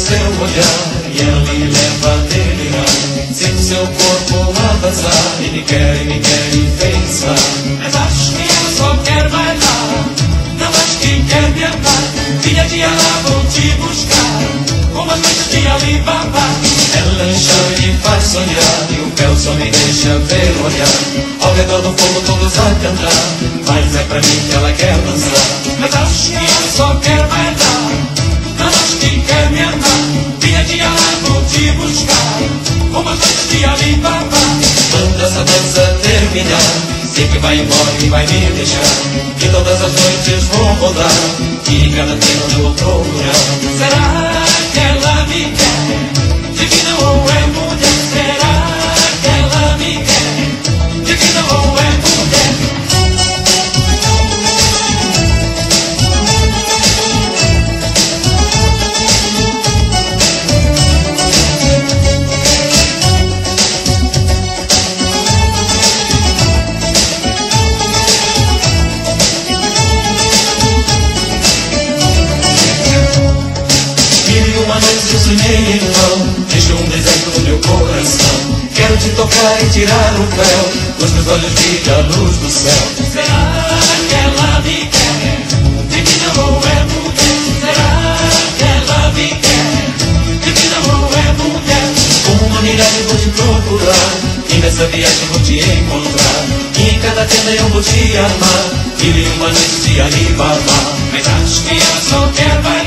seu olhar e ela me leva a delirar. Sinto seu corpo avançar e me quer, e me quer enfeitiçar. Mas acho que ela só quer bailar, não acho que quer me amar. Dia a dia lá vou te buscar, como as noites de Alibaba. Ela chama e faz sonhar E o véu só me deixa ver olhar Ao redor do fogo todos a cantar Mas é pra mim que ela quer dançar Mas acho que ela só quer Noites de Alibaba Quando essa dança terminar Sei que vai embora e vai me deixar E todas as noites vou rodar E cada tempo eu vou procurar Será que ela me quer? Divina ou é mulher? Será que ela me quer? Divina ou é uma noite eu sonhei em vão Deixou um deserto no meu coração Quero te tocar e tirar o véu Nos meus olhos brilha a luz do céu Será que ela me quer? Divina ou é mulher? Será que ela me quer? Divina ou é mulher? Com uma miragem vou te procurar E nessa viagem vou te encontrar E em cada tenda eu vou te amar E uma noite de Alibaba Mas acho que ela só quer bailar